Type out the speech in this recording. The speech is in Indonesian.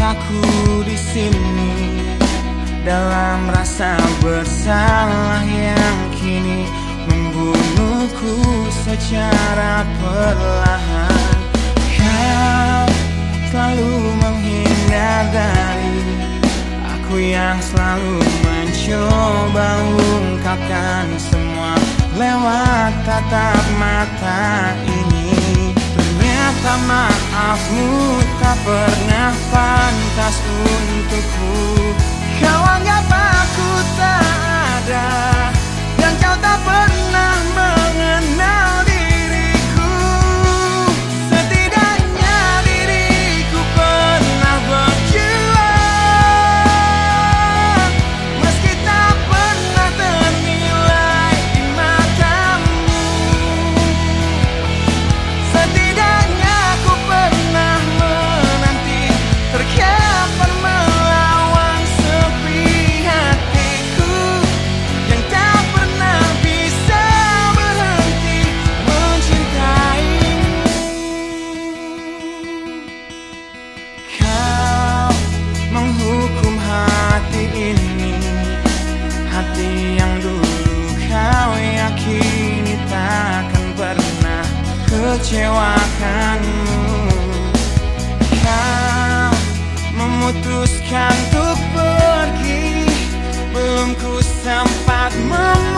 Rasaku di sini dalam rasa bersalah yang kini membunuhku secara perlahan. Kau selalu menghindar dari aku yang selalu mencoba ungkapkan semua lewat tatap mata ini. Ternyata maafmu tak pernah pantas untukku. Kau anggap aku tak ada kecewakanmu Kau memutuskan untuk pergi. Belum ku sempat memohon